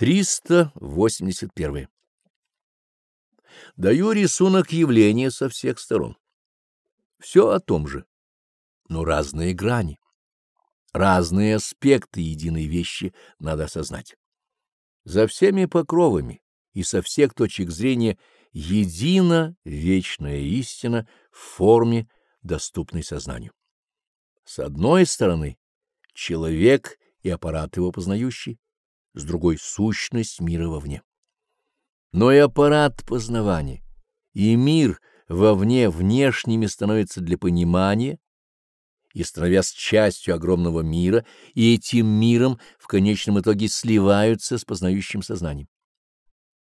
381. Даю рисунок явления со всех сторон. Все о том же, но разные грани, разные аспекты единой вещи надо осознать. За всеми покровами и со всех точек зрения едина вечная истина в форме, доступной сознанию. С одной стороны, человек и аппарат его познающий, с другой — сущность мира вовне. Но и аппарат познавания, и мир вовне внешними становится для понимания, и становясь частью огромного мира, и этим миром в конечном итоге сливаются с познающим сознанием.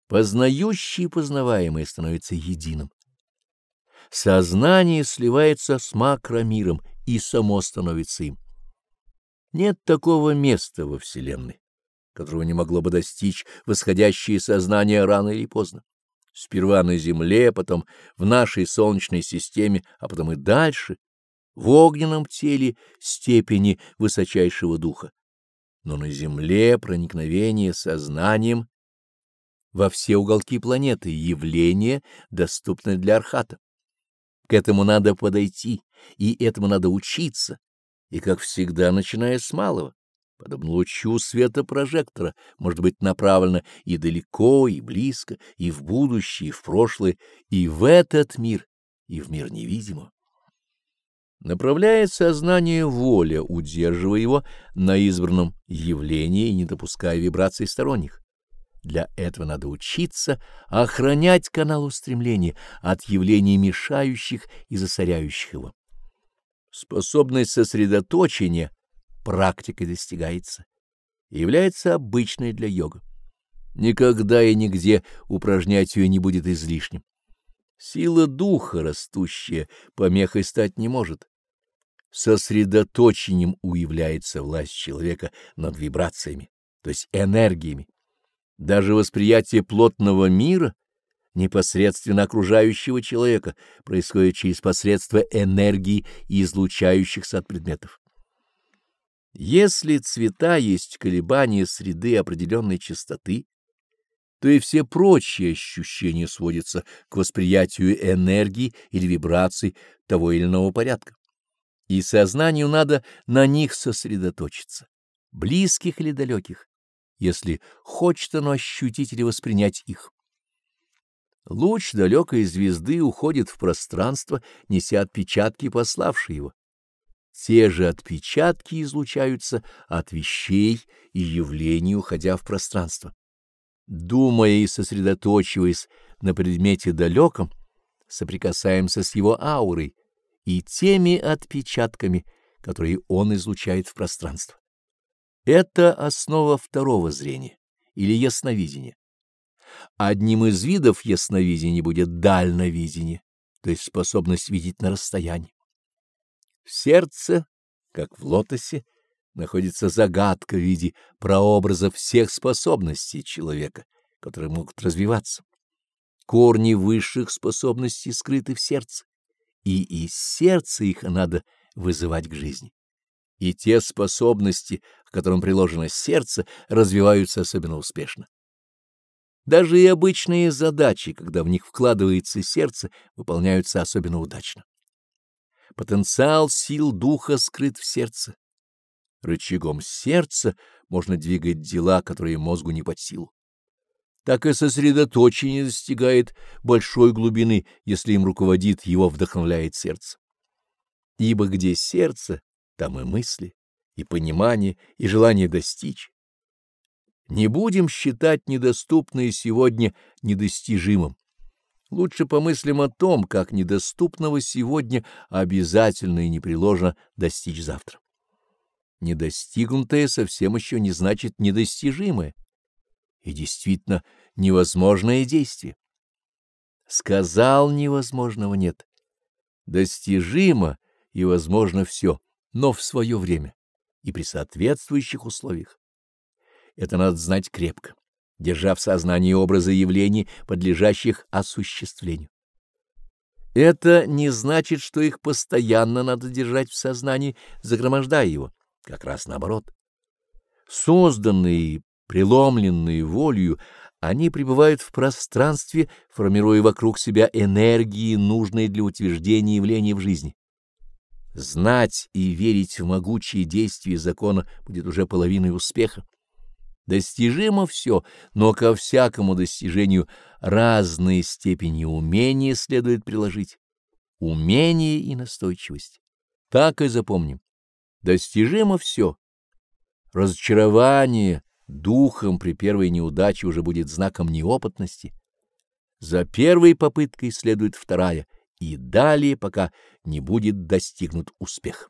Познающий и познаваемое становится единым. Сознание сливается с макромиром, и само становится им. Нет такого места во Вселенной, которого не могло бы достичь восходящее сознание рано или поздно. Сперва на Земле, потом в нашей Солнечной системе, а потом и дальше, в огненном теле степени высочайшего духа. Но на Земле проникновение сознанием во все уголки планеты явление, доступное для архата. К этому надо подойти, и этому надо учиться, и, как всегда, начиная с малого, подобно лучу света прожектора, может быть направлено и далеко, и близко, и в будущее, и в прошлое, и в этот мир, и в мир невидимого. Направляет сознание воля, удерживая его на избранном явлении и не допуская вибраций сторонних. Для этого надо учиться охранять канал устремления от явлений мешающих и засоряющих его. Способность сосредоточения практикой достигается является обычной для йога. Никогда и нигде упражнять ее не будет излишним. Сила духа растущая помехой стать не может. Сосредоточением уявляется власть человека над вибрациями, то есть энергиями. Даже восприятие плотного мира непосредственно окружающего человека происходит через посредство энергии, излучающихся от предметов. Если цвета есть колебания среды определенной частоты, то и все прочие ощущения сводятся к восприятию энергии или вибраций того или иного порядка. И сознанию надо на них сосредоточиться, близких или далеких, если хочет оно ощутить или воспринять их. Луч далекой звезды уходит в пространство, неся отпечатки, пославшие его. Те же отпечатки излучаются от вещей и явлений, уходя в пространство. Думая и сосредоточиваясь на предмете далеком, соприкасаемся с его аурой и теми отпечатками, которые он излучает в пространство. Это основа второго зрения или ясновидения. Одним из видов ясновидения будет дальновидение, то есть способность видеть на расстоянии. В сердце, как в лотосе, находится загадка в виде прообраза всех способностей человека, которые могут развиваться. Корни высших способностей скрыты в сердце, и из сердца их надо вызывать к жизни. И те способности, к которым приложено сердце, развиваются особенно успешно. Даже и обычные задачи, когда в них вкладывается сердце, выполняются особенно удачно. Потенциал сил духа скрыт в сердце. Рычагом сердца можно двигать дела, которые мозгу не под силу. Так и сосредоточение достигает большой глубины, если им руководит, его вдохновляет сердце. Ибо где сердце, там и мысли, и понимание, и желание достичь. Не будем считать недоступное сегодня недостижимым. Лучше помыслим о том, как недоступного сегодня обязательно и непреложно достичь завтра. Недостигнутое совсем еще не значит недостижимое и действительно невозможное действие. Сказал невозможного нет. Достижимо и возможно все, но в свое время и при соответствующих условиях. Это надо знать крепко, держа в сознании образы явлений, подлежащих осуществлению. Это не значит, что их постоянно надо держать в сознании, загромождая его, как раз наоборот. Созданные Преломленные волею, они пребывают в пространстве, формируя вокруг себя энергии, нужные для утверждения явления в жизни. Знать и верить в могучие действия закона будет уже половиной успеха. Достижимо все, но ко всякому достижению разные степени умения следует приложить. Умение и настойчивость. Так и запомним. Достижимо все. Разочарование духом при первой неудаче уже будет знаком неопытности. За первой попыткой следует вторая, и далее, пока не будет достигнут успех.